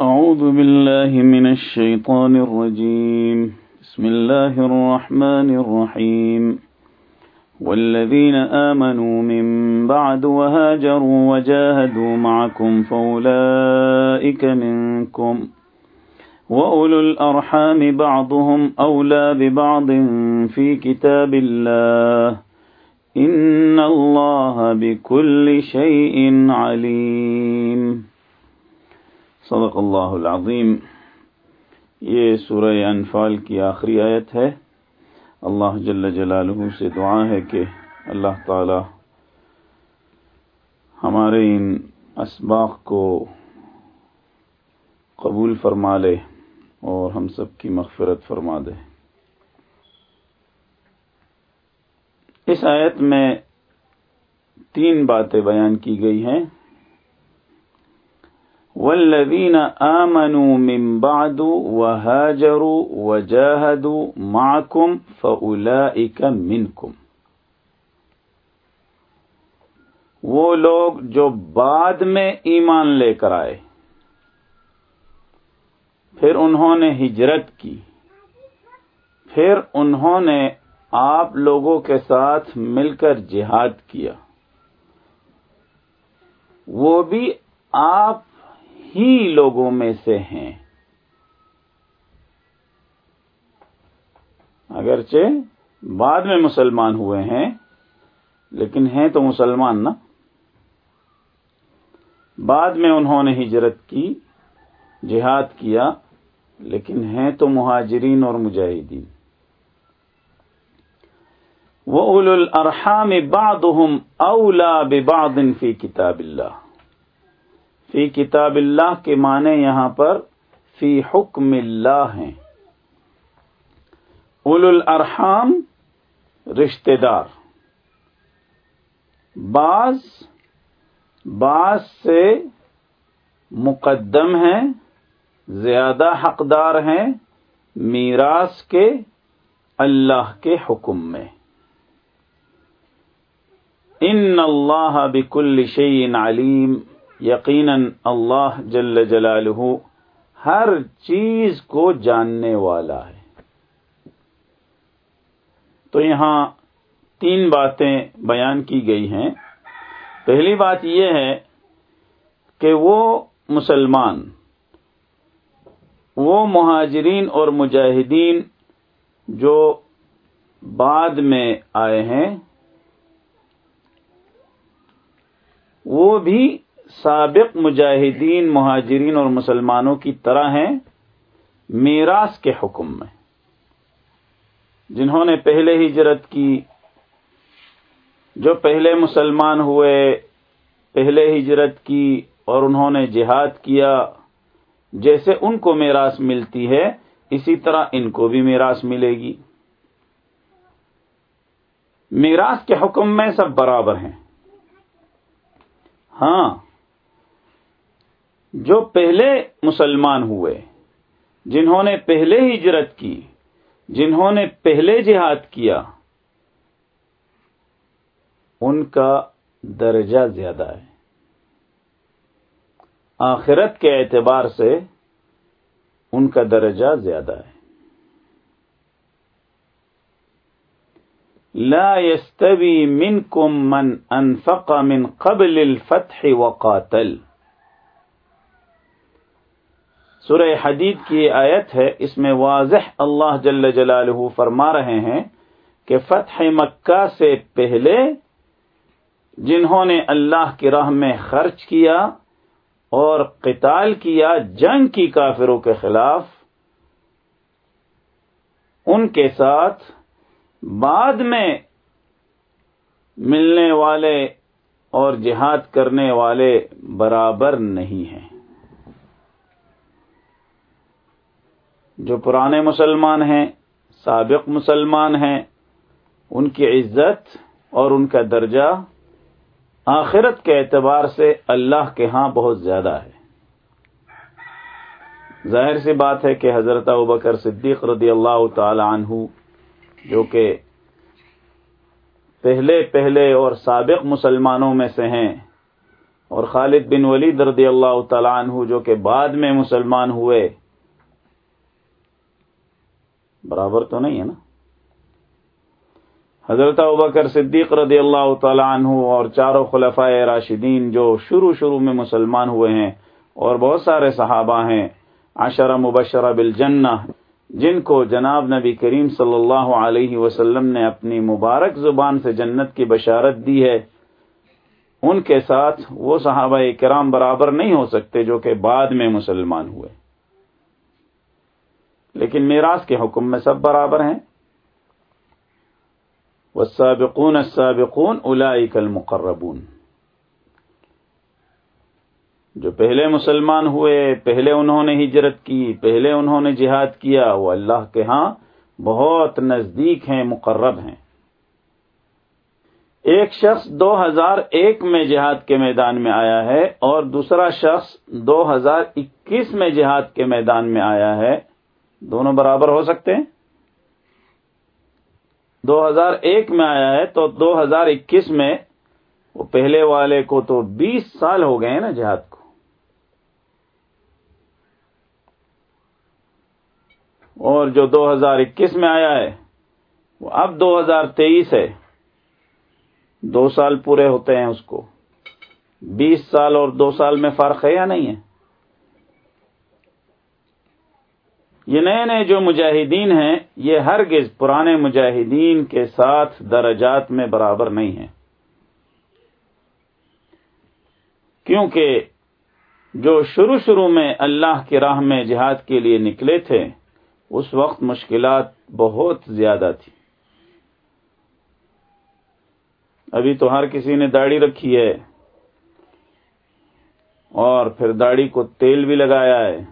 أعوذ بالله من الشيطان الرجيم. بسم الله الرحمن الرحيم. والذين آمنوا من بعد وهاجروا وجاهدوا معكم فأولئك منكم. وأولو الأرحام بعضهم أولى ببعض في كتاب الله. إن الله بكل شيء عليم. صدق اللہ العظیم۔ یہ سورہ انفال کی آخری آیت ہے۔ اللہ جل جلالہ سے دعا ہے کہ اللہ تعالی ہمارے ان اسباق کو قبول فرما لے اور ہم سب کی مغفرت فرما دے۔ اس آیت میں تین باتیں بیان کی گئی ہیں۔ والذین آمنوا من بعد وهاجروا وجاهدوا معكم فأولئك منكم. وہ لوگ جو بعد میں ایمان لے کر آئے، پھر انہوں نے ہجرت کی، پھر انہوں نے آپ لوگوں کے ساتھ مل کر جہاد کیا۔ وہ بھی آپ ہی لوگوں میں سے ہیں۔ اگرچہ بعد میں مسلمان ہوئے ہیں، لیکن ہیں تو مسلمان نا۔ بعد میں انہوں نے ہجرت کی، جہاد کیا، لیکن ہیں تو مہاجرین اور مجاہدین۔ وہ اول الرحام بعضهم اولا ببعض فی کتاب اللہ فی کتاب اللہ کے معنی یہاں پر فی حکم اللہ ہیں۔ اول الارحام، رشتہ دار۔ بعض بعض سے مقدم ہیں، زیادہ حقدار ہیں میراث کے، اللہ کے حکم میں۔ ان اللہ بکل شعین علیم۔ یقیناً اللہ جل جلالہ ہر چیز کو جاننے والا ہے۔ تو یہاں تین باتیں بیان کی گئی ہیں۔ پہلی بات یہ ہے کہ وہ مسلمان، وہ مہاجرین اور مجاہدین جو بعد میں آئے ہیں، وہ بھی سابق مجاہدین، مہاجرین اور مسلمانوں کی طرح ہیں میراث کے حکم میں۔ جنہوں نے پہلے ہجرت کی، جو پہلے مسلمان ہوئے، پہلے ہجرت کی اور انہوں نے جہاد کیا، جیسے ان کو میراث ملتی ہے، اسی طرح ان کو بھی میراث ملے گی۔ میراث کے حکم میں سب برابر ہیں۔ ہاں جو پہلے مسلمان ہوئے، جنہوں نے پہلے ہجرت کی، جنہوں نے پہلے جہاد کیا، ان کا درجہ زیادہ ہے۔ آخرت کے اعتبار سے ان کا درجہ زیادہ ہے۔ لا يستوي منكم من انفق من قبل الفتح وقاتل۔ سورہ حدید کی آیت ہے، اس میں واضح اللہ جل جلالہ فرما رہے ہیں کہ فتح مکہ سے پہلے جنہوں نے اللہ کی راہ میں خرچ کیا اور قتال کیا جنگ کی کافروں کے خلاف، ان کے ساتھ بعد میں ملنے والے اور جہاد کرنے والے برابر نہیں ہیں۔ جو پرانے مسلمان ہیں، سابق مسلمان ہیں، ان کی عزت اور ان کا درجہ آخرت کے اعتبار سے اللہ کے ہاں بہت زیادہ ہے۔ ظاہر سی بات ہے کہ حضرت ابکر صدیق رضی اللہ تعالی عنہ، جو کہ پہلے پہلے اور سابق مسلمانوں میں سے ہیں، اور خالد بن ولید رضی اللہ تعالیٰ عنہ، جو کہ بعد میں مسلمان ہوئے برابر تو نہیں ہے نا؟ حضرت ابکر صدیق رضی اللہ تعالیٰ عنہ اور چاروں خلفۂ راشدین جو شروع شروع میں مسلمان ہوئے ہیں اور بہت سارے صحابہ ہیں عشر مبشرہ بالجنہ، جن کو جناب نبی کریم صلی اللہ علیہ وسلم نے اپنی مبارک زبان سے جنت کی بشارت دی ہے، ان کے ساتھ وہ صحابہ کرام برابر نہیں ہو سکتے جو کہ بعد میں مسلمان ہوئے۔ لیکن میراث کے حکم میں سب برابر ہیں۔ والسابقون السابقون اولئک المقربون۔ جو پہلے مسلمان ہوئے، پہلے انہوں نے ہجرت کی، پہلے انہوں نے جہاد کیا، وہ اللہ کے ہاں بہت نزدیک ہیں، مقرب ہیں۔ ایک شخص دو ہزار ایک میں جہاد کے میدان میں آیا ہے اور دوسرا شخص دو ہزار اکیس میں جہاد کے میدان میں آیا ہے۔ دونوں برابر ہو سکتے ہیں؟ دو ہزار ایک میں آیا ہے، تو دو ہزار اکیس میں وہ پہلے والے کو تو بیس سال ہو گئے ہیں نا جہاد کو۔ اور جو دو ہزار اکیس میں آیا ہے، وہ اب دو ہزار تیئیس ہے۔ دو سال پورے ہوتے ہیں اس کو۔ بیس سال اور دو سال میں فرق ہے یا نہیں ہے؟ یہ نئے نئے جو مجاہدین ہیں، یہ ہرگز پرانے مجاہدین کے ساتھ درجات میں برابر نہیں ہیں۔ کیونکہ جو شروع شروع میں اللہ کی راہ میں جہاد کے لیے نکلے تھے، اس وقت مشکلات بہت زیادہ تھی۔ ابھی تو ہر کسی نے داڑھی رکھی ہے اور پھر داڑھی کو تیل بھی لگایا ہے۔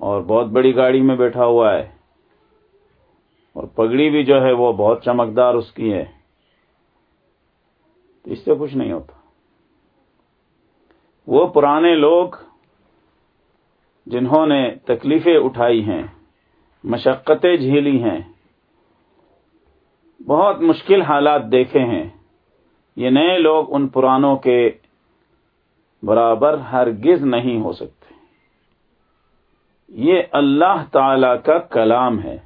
اور بہت بڑی گاڑی میں بیٹھا ہوا ہے اور پگڑی بھی جو ہے وہ بہت چمکدار اس کی ہے تو اس سے کچھ نہیں ہوتا۔ وہ پرانے لوگ جنہوں نے تکلیفیں اٹھائی ہیں، مشقتیں جھیلی ہیں، بہت مشکل حالات دیکھے ہیں۔ یہ نئے لوگ ان پرانوں کے برابر ہرگز نہیں ہو سکتے۔ یہ اللہ تعالی کا کلام ہے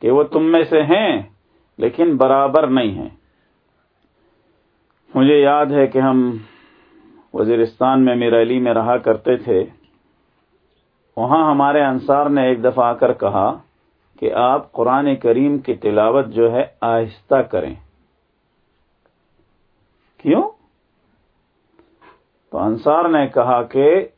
کہ وہ تم میں سے ہیں لیکن برابر نہیں ہیں۔ مجھے یاد ہے کہ ہم وزیرستان میں میرا میں رہا کرتے تھے۔ وہاں ہمارے انصار نے ایک دفعہ آ کر کہا کہ آپ قرآن کریم کی تلاوت جو ہے آہستہ کریں۔ کیوں؟ تو انصار نے کہا کہ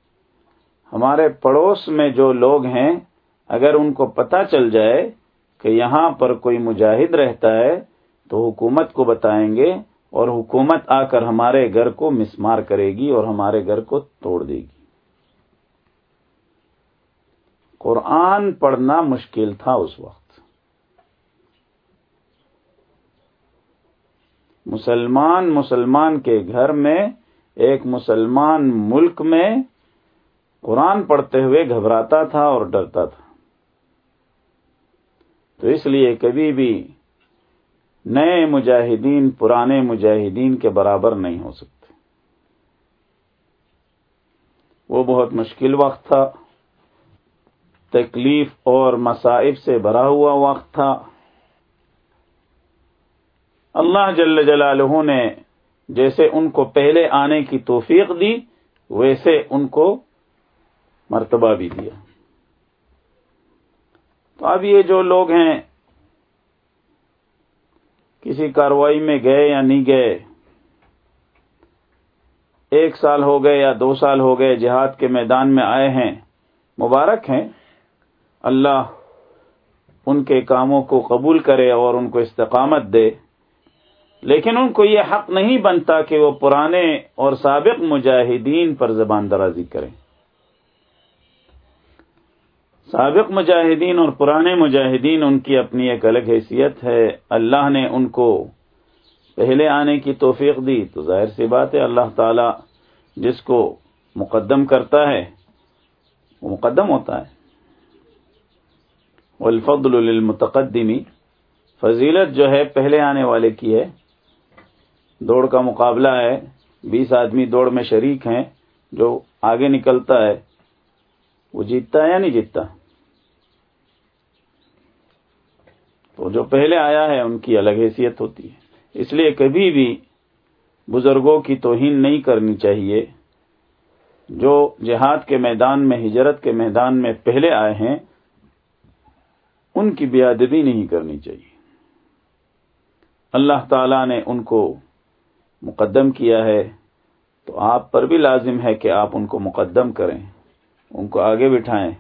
ہمارے پڑوس میں جو لوگ ہیں، اگر ان کو پتا چل جائے کہ یہاں پر کوئی مجاہد رہتا ہے، تو حکومت کو بتائیں گے اور حکومت آ کر ہمارے گھر کو مسمار کرے گی اور ہمارے گھر کو توڑ دے گی۔ قرآن پڑھنا مشکل تھا اس وقت۔ مسلمان مسلمان کے گھر میں، ایک مسلمان ملک میں قرآن پڑھتے ہوئے گھبراتا تھا اور ڈرتا تھا۔ تو اس لیے کبھی بھی نئے مجاہدین، پرانے مجاہدین کے برابر نہیں ہو سکتے۔ وہ بہت مشکل وقت تھا۔ تکلیف اور مصائب سے بھرا ہوا وقت تھا۔ اللہ جل جلالہ نے جیسے ان کو پہلے آنے کی توفیق دی، ویسے ان کو مرتبہ بھی دیا۔ تو اب یہ جو لوگ ہیں، کسی کاروائی میں گئے یا نہیں گئے، ایک سال ہو گئے یا دو سال ہو گئے جہاد کے میدان میں آئے ہیں، مبارک ہیں۔ اللہ ان کے کاموں کو قبول کرے اور ان کو استقامت دے۔ لیکن ان کو یہ حق نہیں بنتا کہ وہ پرانے اور سابق مجاہدین پر زبان درازی کریں۔ سابق مجاہدین اور پرانے مجاہدین، ان کی اپنی ایک الگ حیثیت ہے۔ اللہ نے ان کو پہلے آنے کی توفیق دی۔ تو ظاہر سی بات ہے، اللہ تعالی جس کو مقدم کرتا ہے، وہ مقدم ہوتا ہے۔ والفضل للمتقدمی فضیلت جو ہے پہلے آنے والے کی ہے۔ دوڑ کا مقابلہ ہے۔ بیس آدمی دوڑ میں شریک ہیں، جو آگے نکلتا ہے، وہ جیتتا ہے یا نہیں جیتتا؟ تو جو پہلے آیا ہے ان کی الگ حیثیت ہوتی ہے۔ اس لیے کبھی بھی بزرگوں کی توہین نہیں کرنی چاہیے۔ جو جہاد کے میدان میں، ہجرت کے میدان میں پہلے آئے ہیں، ان کی بیادبی نہیں کرنی چاہیے۔ اللہ تعالی نے ان کو مقدم کیا ہے۔ تو آپ پر بھی لازم ہے کہ آپ ان کو مقدم کریں، ان کو آگے بٹھائیں،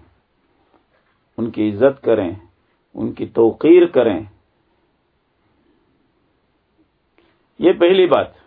ان کی عزت کریں۔ ان کی توقیر کریں۔ یہ پہلی بات۔